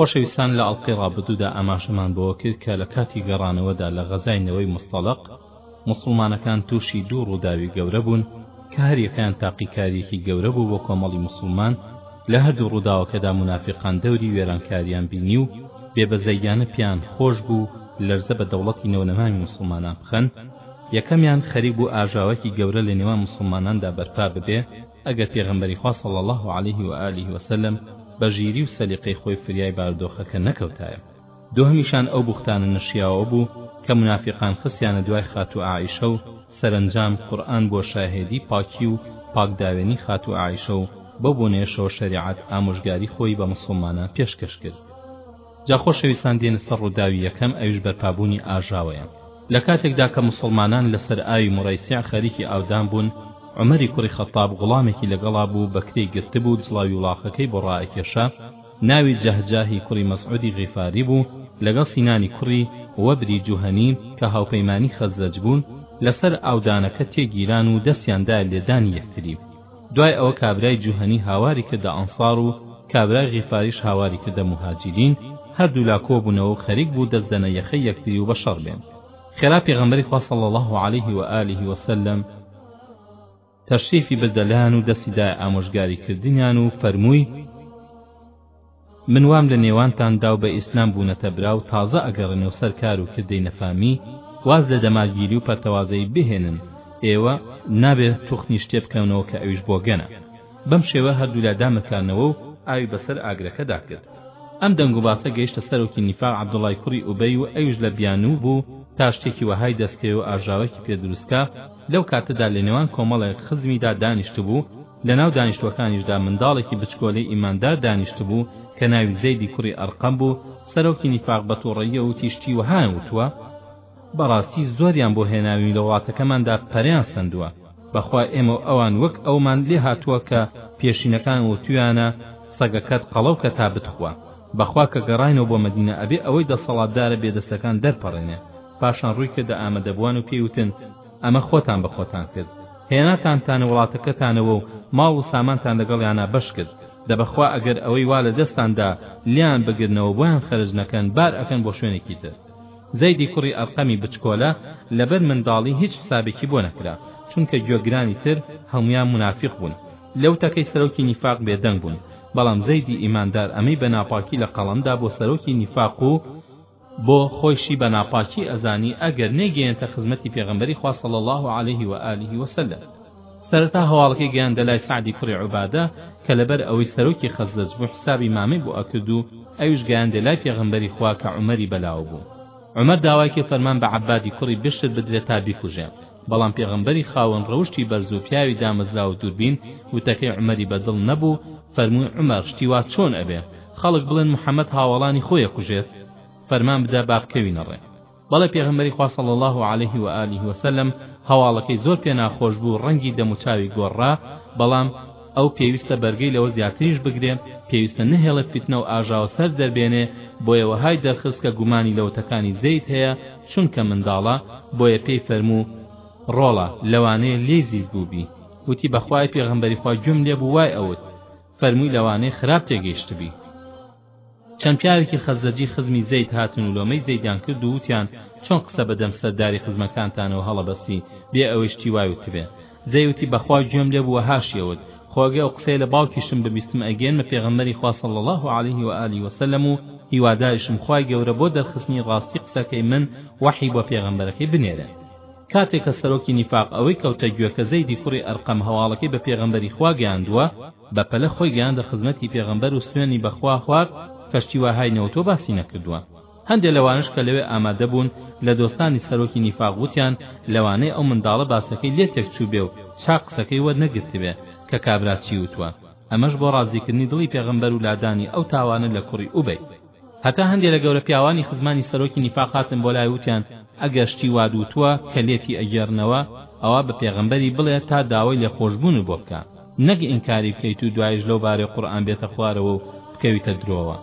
خۆشەویستان لە ئەڵقەی ڕابردوودا ئاماژەمان بەوە کرد کە لە کاتی گەڕانەوەدا لە غەزای نەوەی موستەڵق موسڵمانەکان تووشی دوو ڕووداوی گەورە بوون کە هەریەکەیان تاقیکاریەکی گەورە بوو بۆ کۆمەڵی موسڵمان لە هەردوو ڕووداوەکەدا مونافیقان دەوری وێرانکاریان بینی و بێبەزەییانە پێیان خۆش بوو لەرزە بە دەوڵەتی نەونەمامی موسڵمانان بخەن یەکەمیان خەریک بوو ئاژاوەکی گەورە لە نێوان موسڵماناندا بەرپا ببێ ئەگەر پێغەمبەری خوا صلی اللە علیه و آله و سلم بە ژیری و سەلیقەی خۆی فریای بارودۆخەکە نەکەوتایە دوهەمیشان ئەو بوختانە نەشیاوە بوو کە منافیقان خستیانە دوای خاتوو عائیشە و سەرەنجام قورئان بووە شاهێدی پاکی و پاکداوێنی خاتوو عائیشە و بەو بۆنەیەشەوە شەریعەت ئامۆژگاری خۆی بە موسڵمانان پێشکەش کرد جا خۆشەویستان دێنە سەر ڕووداوی یەکەم ئەویش بەرپابوونی ئاژاوەیە لە کاتێکدا کە موسڵمانان لە سەر ئاوی مورەیسیع خەریکی ئاودان بوون، عومەری کوڕی خەتتاب غوڵامێکی لەگەڵا بوو بە کرێی گرتبوو جڵاوی وڵاخەکەی بۆ ڕائەکێشا، ناوی جەهجەه ی کوڕی مەسعودی غیفاری بوو لەگەڵ سینانی کوڕی وەبری جوهەنی کە هاوپەیمانی خەزرەج بوون، لە سەر ئاودانەکە تێ گیران و دەستیان دا لێدانی یەکتری. دوای ئەوە کابرای جوهەنی هاواری کردە ئەنسار و کابرای غیفاریش هاواری کردە موهاجیرین هەردوولا کۆبونەوە و خەریک بوو دەست دەنە یەخەی یەکتری و بەشەڕ بێن خێرا پێغەمبەری خوا صلی الله علیه و آله و سلم تەشریفی بردە لایان و دەستی دایە ئامۆژگاری کردنیان و فەرمووی من وام لە نێوانتان داو بە ئیسلام بونەتە براو تازە ئەگەڕێنەو سەر کارو کردەی نەفامی واز لە دەمارگیری و پەرتەوازەیی بهێنن ئێوە نابێ توخنی شتێ بکەنەوە کە ئەویش بۆگەنە بەم شێوە هەردولا دامرکانەوەو ئاوی بەسەر ئاگرەکەدا کرد ئەم دەنگ و باسە گەیشتە سەرۆکی نیفاق عەبدوڵای کوڕی ئوبەی و ئەویش لە بیانوو بوو تا شتێکی وەهای دەستکەوێ و ئاژاوەکی پێ دروستکا لەو کاتەدا لە نێوان کۆمەڵێک خزمیدا دانیشتبوو لەناو دانیشتووەکانیشدا منداڵێکی بچکۆلەی ئیماندار دانیشتبوو کە ناوی زەیدی کوڕی ئەرقەم بوو، سەرۆکی نیفاق بە تووڕەییەوە وتی شتی وەهایان وتووە؟ بەڕاستی زۆریان بۆ هێناوین و لە وڵاتەکەماندا پەرەیان سەندووە، بەخوا ئێمە و ئەوان وەک ئەومان لێ هاتووە کە پێشینەکان وتوویانە سەگەکەت قەڵەو کە تا بتخوا، بەخوا کە گەڕاینەوە بۆ مەدینە ئەبێ ئەوەی دەسەڵاتدارە بێدەستەکان دەرپەڕێنێ، پاشان ڕووی کردە ئامەدەبووان و پێی وتن، ئەمە خۆتان بە خۆتان کرد هێناتانتانە وڵاتەکەتانەوە و ماڵ و سامانتان لەگەڵیانا بەش کرد دە بەخوا ئەگەر ئەوەی وا لە دەستان دا لێیان بگرنەوە بۆیان خەرج نەکەن بار ئەکەن بۆ شوێنێکی تر زەیدی کوڕی ئەرقەمی بچکۆلە لەبەر منداڵی هیچ حسابێکی بۆ نەکرا چونکە گوێگرانی تر هەمویان منافق بوون لەوتەکەی سەرۆکی نیفاق بێدەنگ بوون بەڵام زەیدی ئیماندار ئەمەی بە ناپاکی لە قەڵەمدا بۆ سەرۆکی نیفاق و بۆ خۆیشی بە ناپاکی ئەزانی ئەگەر نەیگەیەنێتە خزمەتی پێغەمبەری خوا صلی اللە علیه و آله و سلم سەرەتا هەواڵەکەی گەیاندە لای سەعدی کوڕی عوبادە کە لەبەر ئەوەی سەرۆکی خەزرەج بوو حسابی مامەی بۆ ئەکرد و ئەویش گەیاندێ لای پێغەمبەری خوا کە عومەری بەلاوە بوو عومەر داوای کرد فەرمان بە عەبادی کوڕی بشر بدرێ تا بیکوژێ بەڵام پێغەمبەری خاوەن ڕەوشتی بەرز و پیاوی دامەزراو و دووربین وتەکەی عومەری بە دڵ نەبوو فەرمووی عومەر شتی وا چۆن ئەبێ خەڵک بڵێن محمد هاوەڵانی خۆی ئەکوژێت؟ فەرمان بدە با بکەوینە ڕێ. بەڵێ پێغەمبەری خوا صلی اللە علیه و آله و سلم هەواڵەکەی زۆر پێ ناخۆش بوو ڕەنگی دەموچاوی گۆڕرا بەڵام ئەو پێویستە بەرگەی لەوە زیاتریش بگرێ پێویستە نەهێڵێ فیتنە و ئاژاوە سەر دەربێنێ بۆیە وەهای دەرخست کە گومانی لەوتەکانی زەید هەیە چونکە منداڵە بۆیە پێی فەرموو ڕۆڵە لەوانەیە لێی زیز بووبی وتی بەخوای پێغەمبەری خوا گوێم لێ بوو وای ئەوت فەرمووی لەوانەیە خراپ تێگەیشتبی چەند پیاوێکی خەزەجی خزمی زەید هاتن و لۆمەی زەیدیان کرد و وتیان چۆن قسە بەدەم سەرداری خزمەکانتانەوە هەڵەبەستی بێ ئەوەی شتی وای وتبێ زەیوتی بەخوا گوێم لێ بووە هاشیەوت خۆگەی ئەو قسەی لە باوکیشم ببیستم ئەگەێنمە پێغەمبەری خوا صلی الله علیه و آله و سلم و هیواداریشم خوای گەورە بۆ دەرخستنی ڕاستی قسەکەی من وەحی بۆ پێغەمبەرەکەی بنێرێ کاتێ کە سەرۆکی نیفاق ئەوەی کەوتە گوێ کە زەیدی کوڕی ئەرقەم هەواڵەکەی بە پێغەمبەری خوا گەیاندووە بەپەلە خۆی گەیاندە خزمەتی پێغەمبەر و سوێنی بە خوا خوارد کەشتی وەهای نەوتووە باسی نەکردووە هەندێ لەوانەش کە لەوێ ئامادە بوون لە دۆستانی سەرۆکی نیفاق وتیان لەوانەیە ئەو منداڵە باسەکەی لێ تێک چووبێ و چاک قسەکەی وەرنەگرتبێ کە کابرا چی وتووە ئەمەش بۆ ڕازیکردنی دڵی پێغەمبەر و لادانی ئەو تاوانە لە کوڕی ئوبەی هەتا هەندێ لە گەورە پیاوانی خزمانی سەرۆکی نیفاق هاتن بۆ لای وتیان ئەگەر شتی وات وتووە کە لێتی ئەگێڕنەوە ئەوا بە پێغەمبەری بڵێ تا داوای لێخۆشبوونت بۆ بکا نەک ئینکاری بکەیت و دوایش لەو بارەی قورئان بێتە خوارەوە و بکەویتە درۆوە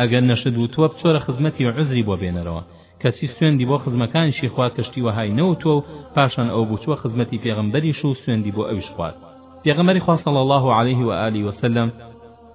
ئەگەر نەشت وتووە بچۆرە خزمەتی و عوزری بۆ بێنەرەوە کەچی سوێندی بۆ خزمەکانیشی خوارد کە شتی وەهای نەوتووە و پاشان ئەو بچووە خزمەتی پێغەمبەریش و سوێندی بۆ ئەویش خوارد پێغەمبەری خوا صلی الله علیه و آله و سلم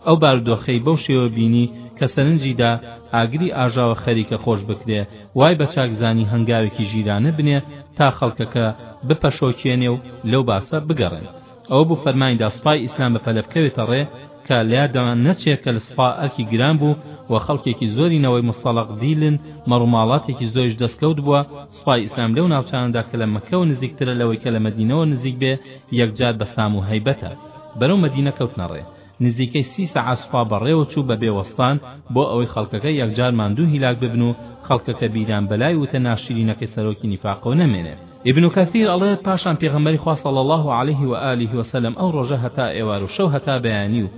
ئەو بارودۆخەی بەو شێوە بینی کە سەرنجی دا ئاگری ئاژاوە خەریکە خۆش بکرێ، وای بە چاک زانی هەنگاوێکی ژیرانە بنێ تا خەڵکەکە بپەشۆکێنێ و لەو باسە بگەڕێن. ئەوە بوو فەرمانی دا سپای ئیسلام بە پەلە بکەوێتە ڕێ کە لە یادمان نەچێ کە لە سپا ئەرکی گران بوو و خەڵکێکی زۆری نەوەی مستەڵەق دیلن، مەڕوماڵاتێکی زۆریش دەسکەوت بووە، سپای ئیسلام لەو ناوچانەدا کە لە مەککەوە نزیکترە لەوەی کە لە مەدینەوە نزیک بێ، یەکجار بە سام و هەیبەتە بەرەو مەدینە کەوتنە ڕێ. نزیکەی سی سەعات سوپا بەڕێوە چوو بە بێ وەستان بۆ ئەوەی خەڵکەکە یەکجار ماندوو هیلاک ببن و خەڵکەکە بیریان بەلای وتە ناشرینەکەی سەرۆکی نیفاقەوە نەمێنێ ابن کثیر ئەڵێ پاشان پێغەمبەری خوا صلی اللە علیه و آله و سلم ئەو ڕۆژە هەتا ئێوار و شەو هەتا بەیانی و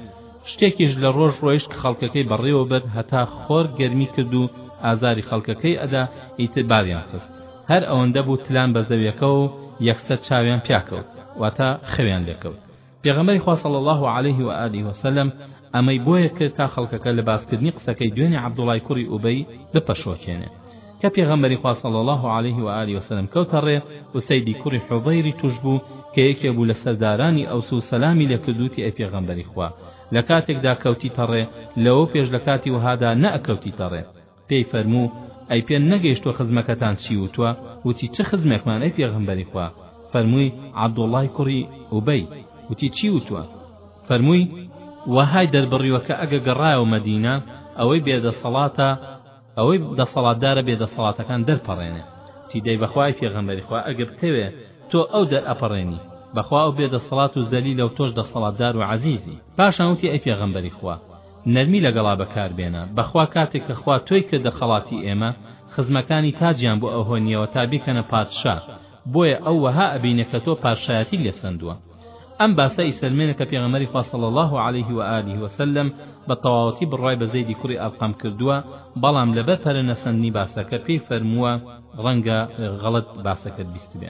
شتێکیش لە ڕۆژ ڕۆیشت کە خەڵکەکەی بەڕێوە برد هەتا خۆر گەرمی کرد و ئازاری خەڵکەکەی ئەدا ئیتر باریان خست هەر ئەوەندە بوو تلان بە زەویەکەوە و یەکسەر چاویان پیاکەوت واتە خەویان لێکەوت پێغەمبەری خوا صلی اللە علیه و آله و سلم ئەمەی بۆیە کرد تا خەڵکەکە لە باسکردنی قسەکەی دوێنێ عەبدوڵای کوڕی ئوبەی بپەشۆکێنێ کە پێغەمبەری خوا صلی اللە علیه و آله و سلم کەوتە ڕێ ئوسەیدی کوڕی حوضەیری توشبوو کە یەکێ بوو لە سەردارانی ئەوس و سەلامی لێکردووتی ئەی پێغەمبەری خوا لە کاتێکدا کەوتیتە ڕێ لەوە پێش لە کاتی وەهادا نەئەکەوتیتە ڕێ پێی فەرموو، ئەی پێ نەگەیشتووە خزمەکەتان چی وتووە؟ وتی، چ خزمێکمان ئەی پێغەمبەری خوا؟ فەرمووی، عەبدوڵڵای کوڕی ئوبەی. وتی، چی وتووە؟ فەرمووی، وەهای دەربڕیوە کە ئەگە گەڕایەوە مەدینە، ئەوەی بێ دەسەڵاتە، ئەوەی دەسەڵاتدارە بێ دەسەڵاتەکان دەرپەڕێنێ. وتی، دەی بەخوا ئەی پێغەمبەری خوا ئەگە بتەوێ تۆ ئەو دەرئەپەڕێنی، بەخوا ئەو بێ دەسەڵات و زەلیلە و تۆش دەسەڵاتدار و عەزیزی. پاشان وتی، ئەی پێغەمبەری خوا! نەرمی لەگەڵا بەکار بێنە بەخوا کاتێک کە خوا تۆی کردە خەڵاتی ئێمە خزمەکانی تاجیان بۆ ئەوه نیەوە تا بیکەنە پادشا بۆیە ئەو وەها ئەبینێ کە تۆ پادشایەتی لێ سەندوە ئەم باسە ئیسەلمێنێ کە پێغەمبەری خوا صلی اللە علیه و آله و سلم بە تەواوەتی بڕوای بە زەیدی کوڕی ئەرقەم کردووە بەڵام لەبەر پەرە نەسەندنی باسەکە پێی فەرمووە ڕەنگە غەڵەت باسەکەت بیستبێ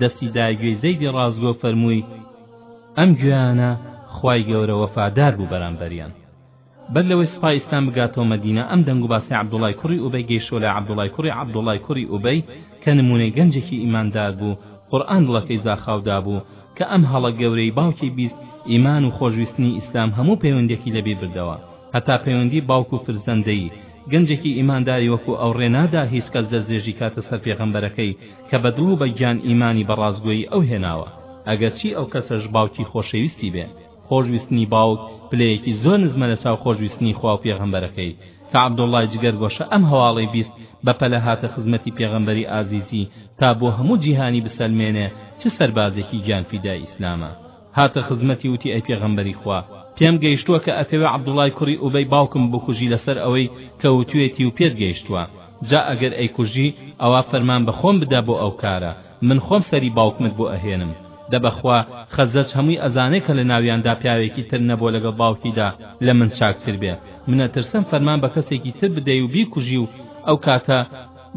دەستی دا گوێی زەیدی ڕاستگۆ فەرمووی ئەم گوێیانە خوای گەورە وەفادار بوو بەرامبەریان بەر لەوەی سوپای ئیسلام بگاتەوە مەدینە ئەم دەنگ و باسی عەبدوڵای کوڕی ئوبەی گەیشتوە لای عەبدوڵای کوڕی عەبدوڵای کوڕی ئوبەی کە نمونەی گەنجێکی ئیماندار بوو قورئان دڵەکەی زاخاودا بوو کە ئەم هەڵە گەورەی باوکی بیست ئیمان و خۆشویستنی ئیسلام هەموو پەیوەندێکی لەبیر بردەوە هەتا پەیوەندی باوک و فرزەندەیی گەنجێکی ئیمانداری وەکو ئەو ڕێنادا هیچ کەس دەستدرێژی کاتە سەر پێغەمبەرەکەی کە بە دڵ و بە گیان ئیمانی بە ڕاستگۆیی ئەو هێناوە، ئەگەرچی ئەو کەسەش باوکی خۆشەویستی بێ، خۆشویستنی باوک پلەیەکی زۆر نزمە لە چاو خۆشویستنی خوا و پێغەمبەرەکەی، کە عەبدوڵڵای جگەرگۆشە ئەم هەواڵەی بیست بە پەلە هاتە خزمەتی پێغەمبەری ئازیزی تا بۆ هەموو جیهانی بسەلمێنێ چ سەربازێکی گیانفیدای ئیسلامە. هاتە خزمەتی وتی ئەی پێغەمبەری خوا پێم گەیشتووە کە ئەتەوێ عەبدوڵای کوڕی ئوبەی باوکم بکوژی لەسەر ئەوەی کە وتوێتی و پێت گەیشتووە جا ئەگەر ئەیکوژی ئەوا فەرمان بە خۆم بدە بۆ ئەو کارە من خۆم سەری باوکمت بۆ ئەهێنم دە بەخوا خەزرەج هەمووی ئەزانێ کە لە ناویاندا پیاوێکی تر نەبووە لەگەڵ باوکیدا لە من چاکتر بێ من ئەترسم فەرمان بە کەسێکی تر بدەی و بیکوژی و ئەو کاتە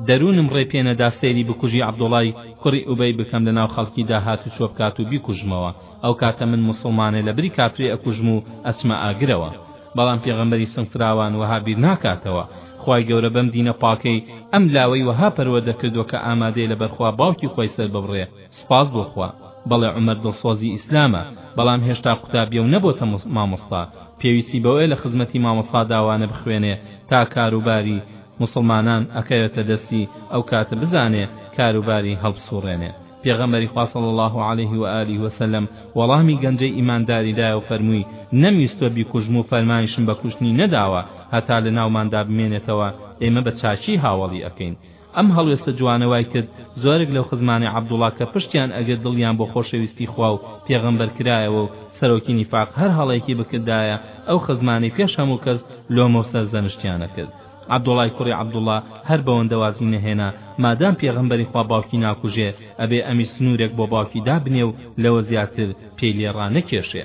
دەرونم ڕێ پێ نەدا سەیری بکوژی عبدوڵای کوڕی ئوبەی بکەم لە ناو خەڵکی دا هات و چۆ بکات و بیکوژمەوە ئەو کاتە من موسڵمانێ لە بری کافرێ ئەکوژم و ئەچمە ئاگرەوە بەڵام پێغەمبەری سم فراوان وەها بیر ناکاتەوە خوای گەورە بەم دینە پاکەی ئەم لاوەی وەها پەروەردە کردوە کە ئامادەیە لە بەر خوا باوکی خۆی سەر ببڕێ سوپاس بۆ خوا بەڵێ عومەر دڵسۆزی ئیسلامە بەڵام هێشتا قوتابیە و نەبۆتە مامۆستا پێویستی بەوەیە لە خزمەتی مامۆستا دا وانە بخوێنێ تا کاروباری موسڵمانان ئەکەوێتە دەستی ئەو کاتە بزانێ کاروباری هەڵبسوڕێنێ پێغەمبەری خوا صلی اللە علیه و آله و سلم وەڵامی گەنجەی ئیمانداری دایەو فەرمووی نەمویستوە بیکوژم و فەرمانیشم بە کوشتنی نەداوە هەتا لەناوماندا بمێنێتەوە ئێمە بە چاکی هاوەڵی ئەکەین ئەم هەڵوێستە جوانە وای کرد زۆرێک لەو خزمانەی عەبدوڵڵا کە پشتیان ئەگرت دڵیان بۆ خۆشەویستی خوا و پێغەمبەر کرایەوە و سەرۆکی نیفاق هەر هەڵەیەکی بکردایە ئەو خزمانەی پێش هەموو کەس لۆمە و سەرزەنشتیانە کرد. عەبدوڵای کوڕی عەبدوڵا هەر بەوەندە وازی نەهێنا، مادام پێغەمبەری خوا باوکی ناکوژێ، ئەبێ ئەمیش سنوورێک بۆ باوکی دابنێ و لەوە زیاتر پێی لێ ڕانەکێشێ.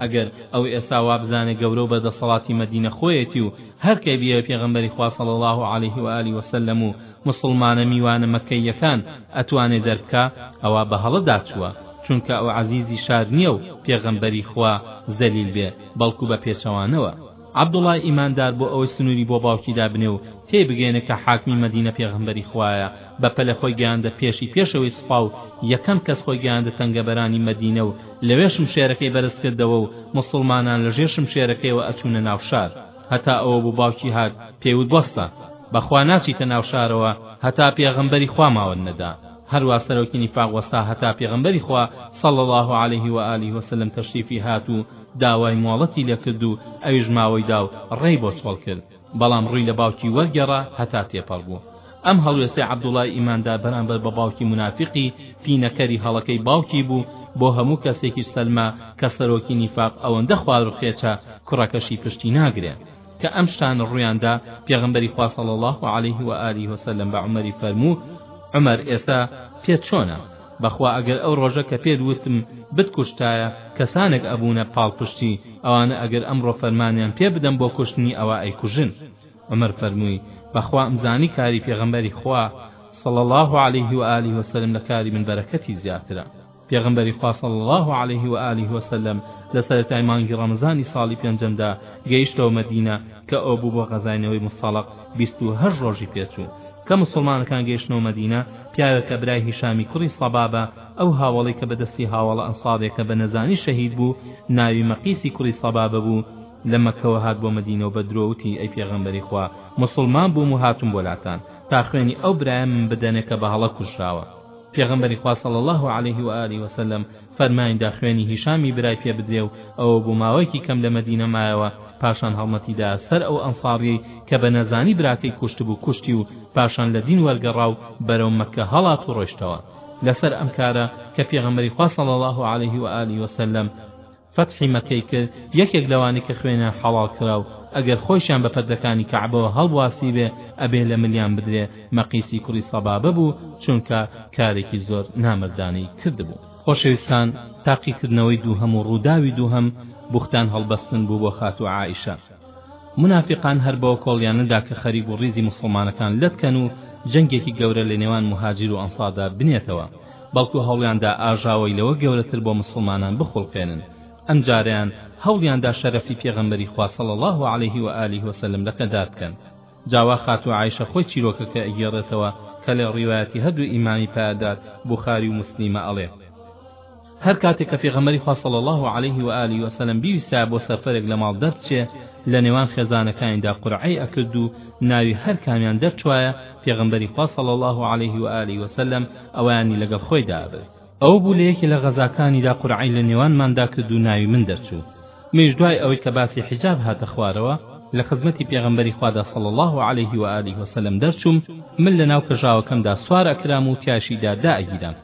ئەگەر ئەو ئێستا وا بزانێ گەورە و بەدەسەڵاتی مەدینە خۆیەتی و هەر کەی بیەوێ پێغەمبەری خوا صلی اللە علیه و آله و سلم و موسڵمانە میوانە مەکەییەکان ئەتوانێ دەربکا ئەوا بە هەڵە داچووە چونکە ئەو عەزیزی شار نیە و پێغەمبەری خوا زەلیل بێ بەڵکو بە پێچەوانەوە عەبدوڵای ئیماندار بۆ ئەوەی سنوری بۆ باوکی دابنێ و تێی بگەینێ کە حاکمی مەدینە پێغەمبەری خوایە بە پەلە خۆی گەیاندە پێشی پێشەوەی سوپا و یەکەم کەس خۆی گەیاندە تەنگەبەرانی مەدینە و لەوێ شمشێرەکەی بەرز کردەوە و موسڵمانان لە ژێر شمشێرەکەیەوە ئەچوونە ناو شار هەتا ئەوە بۆ باوکی هات پێیوت بەسە بەخوا ناچیتە ناو شارەوە هەتا پێغەمبەری خوا ماوەت نەدا هەروا سەرۆکی نیفاق وەستا هەتا پێغەمبەری خوا صلی اللە علیه و آله وسلم تەشریفی هات و داوای مۆڵەتی لێکرد و ئەویش ماوەی داو ڕێی بۆ چۆڵ کرد بەڵام ڕووی لە باوکی وەرگێڕا هەتا تێپەڕ بوو ئەم هەڵوێستەی عەبدوڵای ئیماندا بەرامبەر بە باوکی مونافیقی پینەکەری هەڵەکەی باوکی بوو، بۆ هەموو کەسێکیش سەلمە کە سەرۆکی نیفاق ئەوەندە خواروخێچە کوڕەکەشی پشتی ناگرێ. کە ئەم شتانە ڕوویاندا پێغەمبەری خوا صلی اللە علیه و آله و سلم بە عومەری فەرموو، عومەر ئێستا پێت چۆنە؟ بەخوا ئەگەر ئەو ڕۆژە کە پێت وتم بتکوشتایە کەسانێک ئەبوونە پاڵپشتی ئەوانە ئەگەر ئەمڕۆ فەرمانیان پێ بدەم بۆ کوشتنی ئەوا ئەیکوژن. عومەر فەرمووی، بەخوا ئەمزانی کاری پێغەمبەری خوا، صلی اللە علیه و آله و سلم، لە کاری من بەرەکەتی زیاترە. پێغەمبەری خوا، صلی اللە علیه و آله و سلم، لە سەرەتای مانگی ڕەمەزانی ساڵی پێنجەمدا گەیشتەوە مەدینە، کە ئەوە بوو بۆ غەزای نەوەی موستەڵق بیست و هەشت ڕۆژی پێچوو. کە موسڵمانەکان گەیشتنەوە مەدینە، پیاوێکە برای هیشامی کوڕی صەبابە، ئەو هاوەڵەی کە بەدەستی هاوەڵە ئەنصارێکە بە نەزانی شەهید بوو، ناوی مەقیسی کوڕی صەبابە بوو، لە مەککەوە هات بۆ مەدینەو بە درۆ وتی ئەی پێغەمبەری خوا موسڵمان بووم و هاتووم بۆ لاتان تا خوێنی ئەو برایەمم بدەنێ کە بە هەڵە کوژراوە پێغەمبەری خوا صلی اللە علیه و آله وسلم فەرمانی دا خوێنی هیشامی برای پێ بدرێ و ئەوە بۆ ماوەیەکی کەم لە مەدینە مایەوە پاشان هەڵمەتی دا سەر ئەو ئەنصاریەی کە بە نەزانی براکەی کوشتبوو کوشتی و پاشان لە دین وەرگەڕا و بەرەو مەککە هەڵات و ڕۆیشتەوە لەسەر ئەم کارە کە پێغەمبەری خوا صلی الله علیه و آله وسلم فەتحی مەکەی کرد، یەکێک لەوانەی کە خوێنیان حەڵاڵ کرا و ئەگەر خۆیشیان بە پردەکانی کەعبەوە هەڵبواسیبێ ئەبێ لە ملیان بدرێ، مەقیسی کوڕی سەبابە بوو، چونکە کارێکی زۆر نامەردانەی کردبوو. خۆشەویستان تاقیکردنەوەی دووهەم و ڕووداوی دووهەم بوختان هەڵبەستن بوو بۆ خاتوو عائیشە، مونافیقان هەر بەو کۆڵیانەدا کە خەریک بوو ڕیزی موسڵمانەکان لەتکەن و جەنگێکی گەورە لە نێوان موهاجیر و ئەنساردا بنێتەوە بەڵکو هەوڵیاندا ئاژاوەی لەوە گەورەتر بۆ موسڵمانان بخوڵقێنن ئەمجارەیان هەوڵیاندا شەرەفی پێغەمبەری خوا صلی اللە علیه و آله وسلم لەکەدار بکەن جا وا خاتوو عائیشە خۆی چیرۆکەکە ئەگێڕێتەوە کە لە ڕیوایەتی هەردوو ئیمامی پایەدار بوخاری و موسلیمە ئەڵێ، هەر کاتێ کە پێغەمبەری خوا صلی اللە علیه و آله و سلم بیویستایە بۆ سەفەرێک لە ماڵ دەربچێ لە نێوان خێزانەکانیدا قورعەی ئەکرد و ناوی هەر کامیان دەرچوایە پێغەمبەری خوا صلی اللە علیه و آله و سلم ئەویانی لەگەڵ خۆیدا ئەبرد ئەوە بوو لە یەکێ لە غەزاکانیدا قورعەی لە نێوانماندا کرد و ناوی من دەرچوو منیش دوای ئەوەی کە باسی حیجاب هاتە خوارەوە لە خزمەتی پێغەمبەری خوادا صلی اللە علیه و آله و سلم دەرچووم من لە ناو کەژاوەکەمدا سوار ئەکرام و تیاشیدا دائەگیرام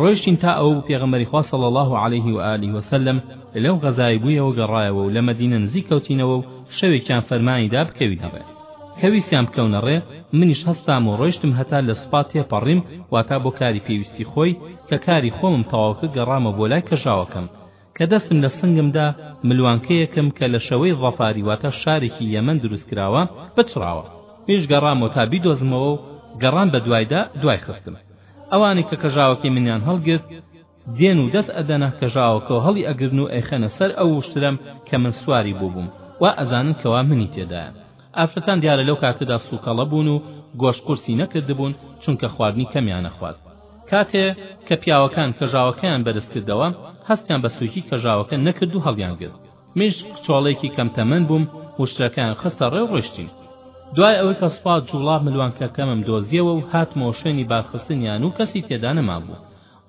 ڕۆیشتین تا ئەوە بوو پێغەمبەری خوا صلی اللە علیه و آله و سلم لەو غەزای بوویەوە گەڕایەوە و لە مەدینە نزیک کەوتینەوە و شەوێکیان فەرمانی دا بکەوینە ڕێ کە ویستیان بکەونە ڕێ منیش هەستام و ڕۆیشتم هەتا لە سوپا تێپەڕیم واتا بۆ کاری پێویستی خۆی کە کاری خۆمم تەواو کرد گەڕامە بۆ لای کەژاوەکەم کە دەستم لە سنگم دا ملوانکەیەکم کە لە شەوەی ظەفاری واتا شارێکی یەمەن دروست کراوە پچڕاوە منیش گەڕامەوە تا بیدۆزمەوە و گەڕام بە دوایدا دوای خستم ئەوانەی کە کەژاوەکەی منیان هەڵگرت دێن و دەست ئەدەنە کەژاوەکەو هەڵی ئەگرن و ئەیخەنە سەر ئەو وشترەم کە من سواری بوو بووم وا ئەزانن کەوا منی تێدایە ئافرەتان دیارە لەو کاتەدا سووکەڵە بوون و گۆشت قورسی نەکردبوون چونکە خواردنی کەمیان ئەخوارد کاتێ کە پیاوەکان کەژاوەکەیان بەرز کردەوە هەستیان بە سووکی کەژاوەکە نەکرد و هەڵیان گرت منیش کچۆڵێکی کەم تەمەن بووم وشترەکەیان خستە ڕێ و ڕۆیشتین دوای ئەوەی کە سوپا جوڵا ملوانکەکەمم دۆزیەوە و هاتمەوە شوێنی بارخستنیان و کەسی تێدا نەمابوو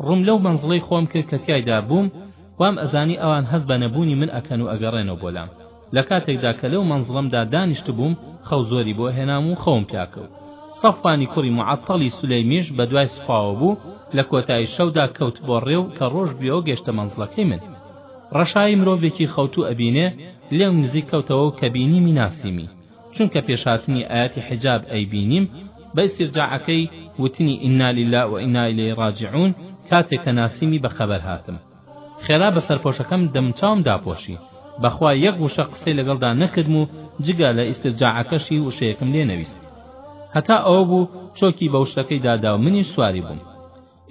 ڕووم لەو مەنزڵەی خۆم کرد کە تیایدا بووم، وام ئەزانی ئەوان هەست بە نەبوونی من ئەکەن و ئەگەڕێنەوە بۆ لام. لە کاتێکدا کە لەو مەنزڵەمدا دانیشتبووم، خەو زۆری بۆ هێنام و خەوم پیا کەوت. سەفوانی کوڕی موعەتتەڵی سولەیمیش بە دوای سوپاوە بوو، لە کۆتایی شەودا کەوت بۆ ڕێ و کە ڕۆژ بوویەوە گەیشتە مەنزڵەکەی من. ڕەشایی مرۆڤێکی خەوتوو ئەبینێ، لێم نزیک کەوتەوە و کە بینیمی ناسیمی. چونکە پێش هاتنی ئایەتی حیجاب ئەیبینیم بە ئیستیرجاعەکەی وتنی ئینا للە و ئینا ئیلەیهی ڕاجعون کاتێ کە ناسیمی بە خەبەر هاتم خێرا بە سەرپۆشەکەم دەموچاوم داپۆشی بەخوا یەک وشە قسەی لەگەڵدا نەکردم و جگە لە ئیستیرجاعەکەشی وشەیەکم لێ نەویست هەتا ئەوە بوو چۆکی بە وشەکەی دادا و منیش سواری بووم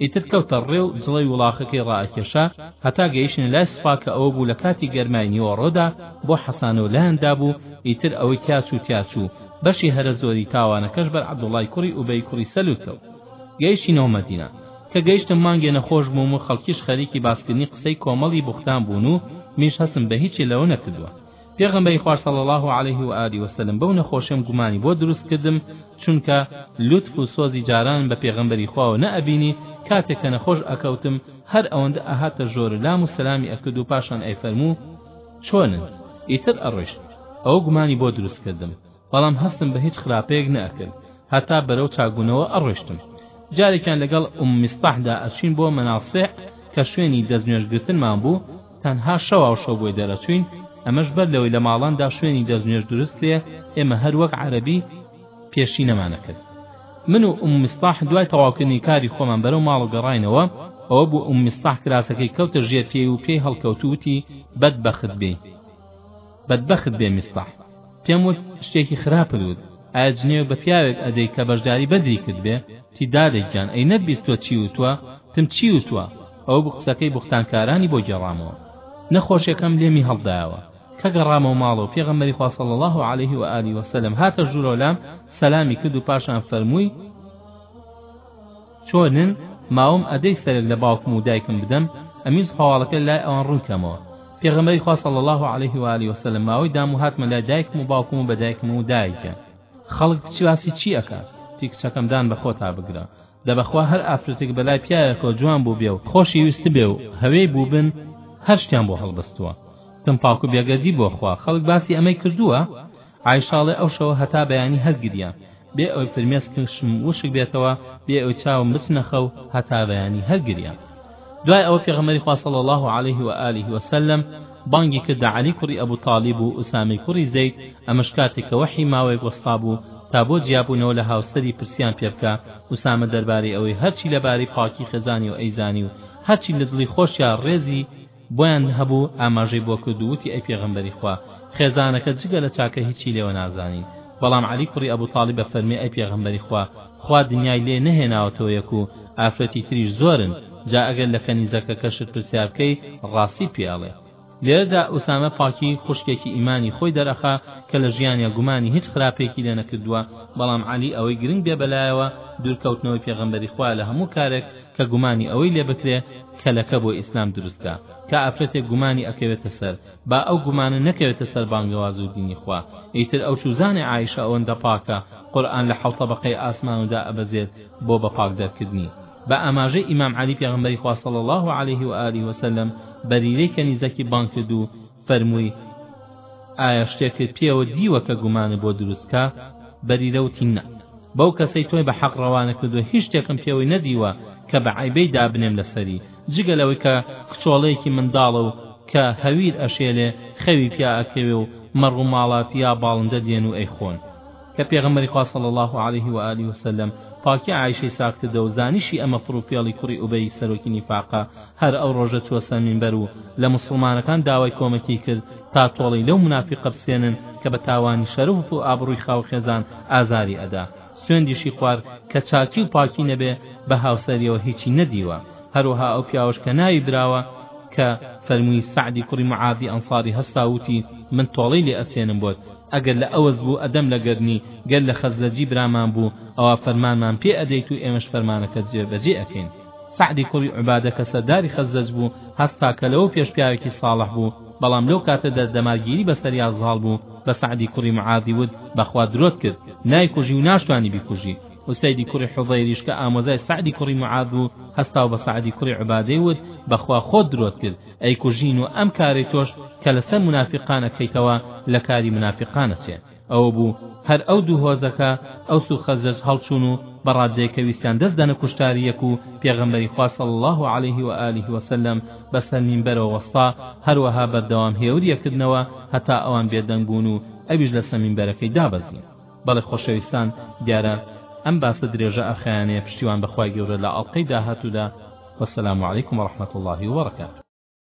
ئیتر کەوتە ڕێ و جڵەوی وڵاخەکەی ڕائەکێشا هەتا گەیشتنە لای سوپا کە ئەوە بوو لە کاتی گەرمای نیوەڕۆدا بۆ حەسانەوە لایان دابوو، ئیتر ئەوەی تیا چوو تیا چوو، بەشی هەرە زۆری تاوانەکەش بەر عەبدوڵڵای کوڕی ئوبەی کوڕی سەلول کەوت. گەیشتینەوە مەدینە. کە گەیشتم مانگێ نەخۆش بووم و خەڵکیش خەریکی باسکردنی قسەی کۆمەڵی بوختان بوون و منیش هەستم بە هیچی لەوە نەکردووە. پێغەمبەری خوا صلی الله علیه و آله و سلم بەو نەخۆشەم گومانی بۆ دروست کردم چونکە لوتف و سۆزی جارانم بە پێغەمبەری خواوە نەئەبینی کاتێک کە نەخۆش ئەکەوتم هەر ئەوەندە ئەهاتە ژۆرە لام و سەلامی ئەکرد و پاشان ئەیفەرموو چۆنن ئیتر ئەڕۆیشت ئەوە گومانی بۆ دروست کردم بەڵام هەستم بە هیچ خراپەیەک نەئەکرد هەتا بەرەو چاکبوونەوە ئەڕۆشتم جارێکیان لەگەڵ ئوم میستەحدا ئەچوین بۆ مەناسیع کە شوێنی دەست نوێژ گرتنمان بوو تەنها شەواو شەو بۆی دەرەچوین ئەمەش بەر لەوەی لە ماڵاندا شوێنی دەستنوێژ دروست کرێ ئێمە هەر وەک عەرەبی پێشینەمانە کرد من و ئوم مستاح دوای تەواوکردنی کاری خۆمان بەرەو ماڵ گەڕاینەوە ئەوە بوو ئوم مستاح کراسەکەی کەوتە ژێر پێی و پێی هەڵکەوتووتی بەدبەخت بێی بەدبەخت بێ میسباح پێم وت شتێکی خراپت وت ئایا جنێو بە پیاوێک ئەدەی کە بەژداری بەدری کردبێ تی دادە گیان ئەی نەتبیستوە چی وتوە تم چی وتوە ئەو بو قسەکەی بوختانکارانی بۆ گێڕامەوە نەخۆشیەکەم لێمی هەڵدایەوە کە گەڕامەوە ماڵەوە پێغەمبەری خوا صلی اللە علیه و آله و سلم هاتە ژورەوە لام سەلامی کرد و پاشان فەرمووی چۆنن ماوم ئەدەی سەرێک لە باوکم و دایکم بدەم ئەمویست هەواڵەکە لای ئەوان ڕون کەمەوە پێغەمبەری خوا صلی الله علیه و آله وسلم ماوەی دام و هاتمە لای دایکم و باوکم و بە دایکم و دایکە خەڵک کچ باسی چی ئەکات تی کچەکەم دان بە خۆتا بگرە دە بەخوا هەر ئافرەتێک بەلای پیاوێکەوە جوان بوو بێ و خۆشی ویست بێ و هەوێی بوو بن هەر شتیان بۆ هەڵبەستووە تم پاک و بێگەردی بۆ خوا خەڵک باسی ئەمەی کردووە ئایشاڵێ ئەو شەوە هەتا بەیانی هەر گریا بێ ئەوەی فرمێسکشم وشک بێتەوە بێ ئەوەی چاوم بچنە خەو هەتا بەیانی هەر گریا دوای ئەوە پێغەمەری خوا صلی الله علیه و آله و سلم بانگی کردە علی کوڕی ئەبو طالب و ئوسامەی کوڕی زەید ئەمەش کاتێک کە وەحی ماوەیەک وەستا بوو تا بۆ جیابوونەوە لە هاوسەری پرسیان پێ بکە ئوسامە دەربارەی ئەوەی هەرچی لەبارەی پاکی خێزانی و ئەیزانی و هەرچی لە دڵی خۆشیا ڕێزی بۆیان هەبوو ئاماژەی بۆ کرد و وتی ئەی پێغەمبەری خوا خێزانەکەت جگە لە چاکە هیچی لێوە نازانین بەڵام عەلی کوڕی ئەبو تاڵیب ئەفەرمێ ئەی پێغەمبەری خوا خوا دنیای لێ نەهێناوەتەوە یەک و ئافرەتی تریش زۆرن جا ئەگەر لە کەنیزەکەکەشت پرسیار بکەی ڕاستی پێ ئەڵێ لێرەدا ئوسامە پاکی خوشکێکی ئیمانی خۆی دەرئەخا کە لە ژیانیا گومانی هیچ خراپێکی لێ نەکردووە بەڵام عەلی ئەوەی گرنگ بێ بەلایەوە دوورکەوتنەوەی پێغەمبەری خوا لە هەموو کارێک کە گومانی ئەوەی لێ بکرێ کەلەکە بۆ ئیسلام دروست کا کە ئافرەتێک گومانی ئەکەوێتە سەر با ئەو گومانە نەکەوێتە سەر بانگەواز و دینی خوا ئیتر ئەو چوزانێ عائیشە ئەوەندە پاکە قورئان لە حەوت تەبەقەی ئاسمان و دا ئەبەزێت بۆ بە پاک دەرکردنی بە ئاماژەی ئیمام عەلی پێغەمبەری خوا صلی اللە علیه و آله و سلم بەریرەی کەنیزەکی بانگ کرد و فەرمووی، ئایا شتێکت پێوە دیوە کە گومانت بۆ دروست بکا؟ بەریرە وتی، نا، بەو کەسەی تۆی بە حەق ڕەوانە کردووە هیچ شتێکم پێوەی نەدیوە کە بە عەیبەی دابنێم لەسەری، جگە لەوەی کە کچۆڵەیەکی منداڵە و کە هەویر ئەشێلێ، خەوی پیا ئەکەوێ و مەڕ و ماڵات یا باڵندە دێن و ئەیخۆن. کە پێغەمبەری خوا صلی اللە علیه و آله و سلم پاکی عائیشەی ساغ کردەوە و زانیشی ئەمە پڕ و پێڵی کوڕی ئوبەی سەرۆکی نیفاقە هەر ئەو ڕۆژە چووە سەر مینبەر و لە موسڵمانەکان داوای کۆمەکی کرد تا تۆڵەی لەو منافیقە بسێنن کە بە تاوانی شەرەف و ئابڕووی خاو خێزان ئازاری ئەدا سوێندیشی خوار کە چاکی و پاکی نەبێ بە هاوسەریەوە هیچی نەدیوە هەروەها ئەو پیاوەش کە ناوی براوە کە فەرمووی سەعدی کوڕی معاذی ئەنصاری هەستا وتی من تۆڵەی لێ ئەسێنم بۆت ئەگەر لە ئەوس بوو ئەدەم لە گەرنی، گەر لە خەزرەجی برامان بوو ئەوا فەرمانمان پێ ئەدەیت و ئێمەش فەرمانەکەت جێ بەجێ ئەکەین. سەعدی کوڕی عوبادە کە سەرداری خەزرەج بوو هەستا کە لەوە پێش پیاوێکی ساڵح بوو، بەڵام لەو کاتە دەردەمارگیری بە سەریا زاڵ بوو، بە سەعدی کوڕی معادی وت، بەخوا درۆت کرد، نایکوژی و ناشتوانی بیکوژی. ئوسەیدی کوڕی حوضەیریش کە ئامۆزای سەعدی کوڕی معاد بوو هەستا و بە سەعدی کوڕی عوبادەی وت، بەخوا خۆت درۆت کرد، ئەیکوژین و ئەم کارەی تۆش کە لەسەر مونافیقان ئەکەیتەوە لە کاری منافیقان ئەچێ ئەوە بوو هەر ئەو دوو هۆزەکە ئەوس و خەزرەج هەڵچوون و بە ڕادەیەکە ویستیان دەست دەنە کوشتاری یەک و پێغەمبەری خوا صلی اللە علیه و آله و سلم بەسەر مینبەرەوە وەستا هەروەها بەردەوام هێوریەکردنەوە هەتا ئەوان بێدەنگ بوون و ئەویش لەسە مینبەرەکەی دابەزی بەڵێ خۆشەویستان دیارە ئەم باسە درێژە ئاخایانەیە پشتیوان بەخوای گەورە لە ئەڵقەی داهاتوودا وەسەلام علیکم ورحمەت اللە وبرکاته.